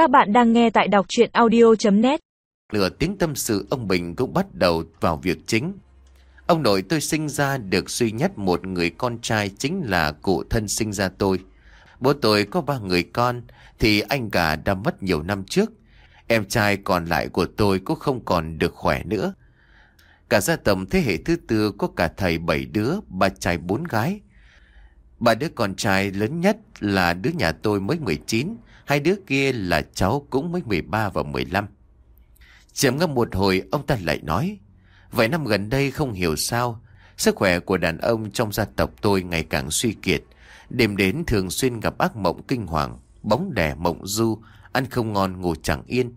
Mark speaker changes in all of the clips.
Speaker 1: Các bạn đang nghe tại đọc chuyện audio.net
Speaker 2: Lửa tiếng tâm sự ông Bình cũng bắt đầu vào việc chính. Ông nội tôi sinh ra được duy nhất một người con trai chính là cụ thân sinh ra tôi. Bố tôi có ba người con thì anh cả đã mất nhiều năm trước. Em trai còn lại của tôi cũng không còn được khỏe nữa. Cả gia tầm thế hệ thứ tư có cả thầy bảy đứa, ba trai bốn gái. Ba đứa con trai lớn nhất là đứa nhà tôi mới 19, hai đứa kia là cháu cũng mới 13 và 15. Chậm ngâm một hồi ông ta lại nói, vài năm gần đây không hiểu sao, sức khỏe của đàn ông trong gia tộc tôi ngày càng suy kiệt. Đêm đến thường xuyên gặp ác mộng kinh hoàng, bóng đè mộng du, ăn không ngon ngủ chẳng yên.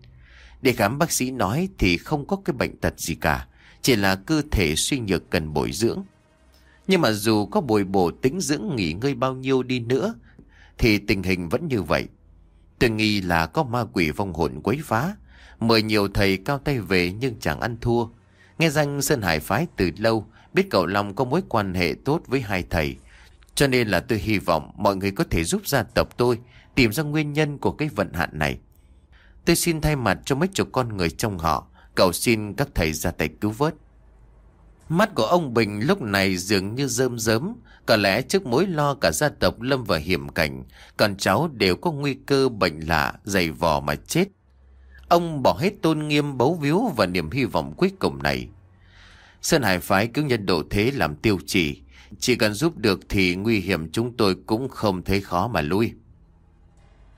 Speaker 2: Để khám bác sĩ nói thì không có cái bệnh tật gì cả, chỉ là cơ thể suy nhược cần bồi dưỡng. Nhưng mà dù có bồi bổ tính dưỡng nghỉ ngơi bao nhiêu đi nữa, thì tình hình vẫn như vậy. Tôi nghi là có ma quỷ vong hồn quấy phá, mời nhiều thầy cao tay về nhưng chẳng ăn thua. Nghe danh Sơn Hải phái từ lâu, biết cậu Long có mối quan hệ tốt với hai thầy. Cho nên là tôi hy vọng mọi người có thể giúp gia tộc tôi tìm ra nguyên nhân của cái vận hạn này. Tôi xin thay mặt cho mấy chục con người trong họ, cầu xin các thầy ra tay cứu vớt. Mắt của ông Bình lúc này dường như rơm rớm, có lẽ trước mối lo cả gia tộc lâm vào hiểm cảnh, còn cháu đều có nguy cơ bệnh lạ, dày vò mà chết. Ông bỏ hết tôn nghiêm bấu víu và niềm hy vọng cuối cùng này. Sơn Hải phái cứu nhân độ thế làm tiêu chỉ, chỉ cần giúp được thì nguy hiểm chúng tôi cũng không thấy khó mà lui.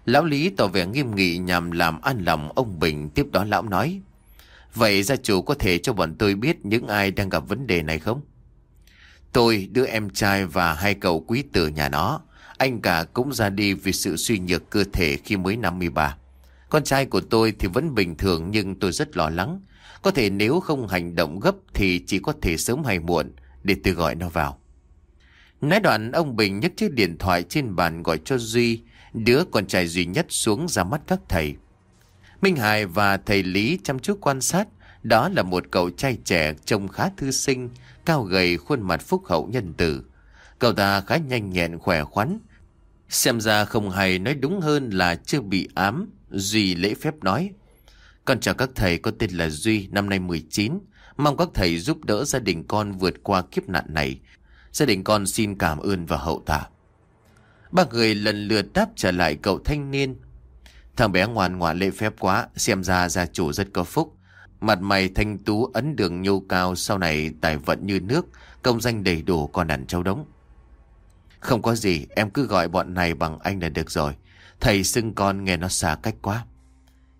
Speaker 2: Lão Lý tỏ vẻ nghiêm nghị nhằm làm an lòng ông Bình tiếp đó lão nói. Vậy gia chủ có thể cho bọn tôi biết những ai đang gặp vấn đề này không? Tôi, đứa em trai và hai cậu quý tử nhà nó. Anh cả cũng ra đi vì sự suy nhược cơ thể khi mới 53. Con trai của tôi thì vẫn bình thường nhưng tôi rất lo lắng. Có thể nếu không hành động gấp thì chỉ có thể sớm hay muộn để tôi gọi nó vào. Nói đoạn ông Bình nhấc chiếc điện thoại trên bàn gọi cho Duy, đứa con trai duy nhất xuống ra mắt các thầy. Minh Hải và thầy Lý chăm chú quan sát, đó là một cậu trai trẻ trông khá thư sinh, cao gầy khuôn mặt phúc hậu nhân từ. Cậu ta khá nhanh nhẹn khỏe khoắn. Xem ra không hay nói đúng hơn là chưa bị ám, Duy lễ phép nói. Con chào các thầy, con tên là Duy, năm nay 19. Mong các thầy giúp đỡ gia đình con vượt qua kiếp nạn này. Gia đình con xin cảm ơn và hậu tạ. Ba người lần lượt đáp trả lại cậu thanh niên. Thằng bé ngoan ngoãn lễ phép quá, xem ra gia chủ rất có phúc. Mặt mày thanh tú ấn đường nhô cao sau này tài vận như nước, công danh đầy đủ còn đàn châu đống. Không có gì, em cứ gọi bọn này bằng anh là được rồi. Thầy xưng con nghe nó xa cách quá.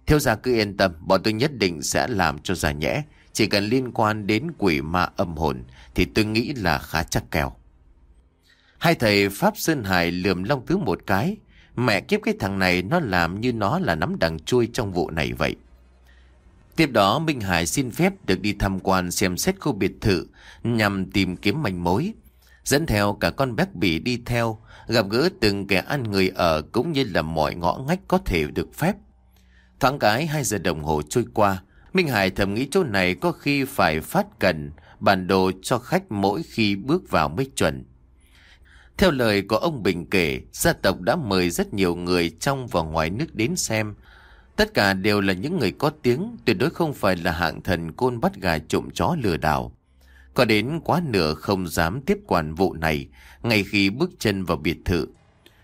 Speaker 2: Thiếu gia cứ yên tâm, bọn tôi nhất định sẽ làm cho già nhẽ. Chỉ cần liên quan đến quỷ ma âm hồn thì tôi nghĩ là khá chắc kèo. Hai thầy Pháp Sơn Hải lườm Long Tứ một cái. Mẹ kiếp cái thằng này nó làm như nó là nắm đằng chui trong vụ này vậy. Tiếp đó Minh Hải xin phép được đi tham quan xem xét khu biệt thự nhằm tìm kiếm manh mối. Dẫn theo cả con bác bỉ đi theo, gặp gỡ từng kẻ ăn người ở cũng như là mọi ngõ ngách có thể được phép. Thoáng cái 2 giờ đồng hồ trôi qua, Minh Hải thầm nghĩ chỗ này có khi phải phát cần bản đồ cho khách mỗi khi bước vào mới chuẩn. Theo lời của ông Bình kể, gia tộc đã mời rất nhiều người trong và ngoài nước đến xem. Tất cả đều là những người có tiếng, tuyệt đối không phải là hạng thần côn bắt gà trộm chó lừa đảo. Có đến quá nửa không dám tiếp quản vụ này, ngay khi bước chân vào biệt thự.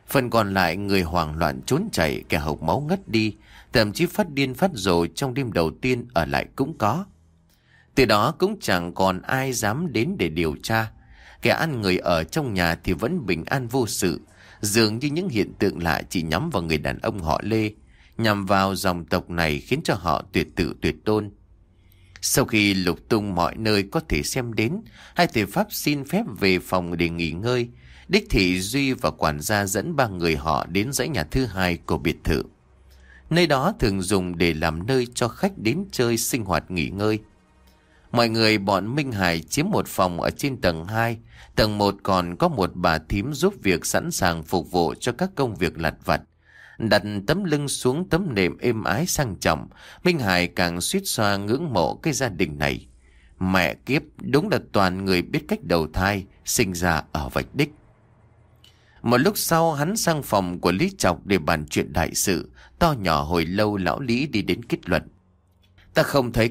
Speaker 2: Phần còn lại người hoảng loạn trốn chạy, kẻ hộc máu ngất đi, thậm chí phát điên phát rồ trong đêm đầu tiên ở lại cũng có. Từ đó cũng chẳng còn ai dám đến để điều tra. Kẻ ăn người ở trong nhà thì vẫn bình an vô sự, dường như những hiện tượng lạ chỉ nhắm vào người đàn ông họ Lê, nhằm vào dòng tộc này khiến cho họ tuyệt tự tuyệt tôn. Sau khi lục tung mọi nơi có thể xem đến, hai thầy Pháp xin phép về phòng để nghỉ ngơi. Đích Thị Duy và quản gia dẫn ba người họ đến dãy nhà thứ hai của biệt thự. Nơi đó thường dùng để làm nơi cho khách đến chơi sinh hoạt nghỉ ngơi. Mọi người bọn Minh Hải chiếm một phòng ở trên tầng 2. Tầng 1 còn có một bà thím giúp việc sẵn sàng phục vụ cho các công việc lặt vặt. Đặt tấm lưng xuống tấm nệm êm ái sang trọng, Minh Hải càng suýt xoa ngưỡng mộ cái gia đình này. Mẹ kiếp, đúng là toàn người biết cách đầu thai, sinh ra ở vạch đích. Một lúc sau hắn sang phòng của Lý Trọc để bàn chuyện đại sự. To nhỏ hồi lâu lão Lý đi đến kết luận. Ta không thấy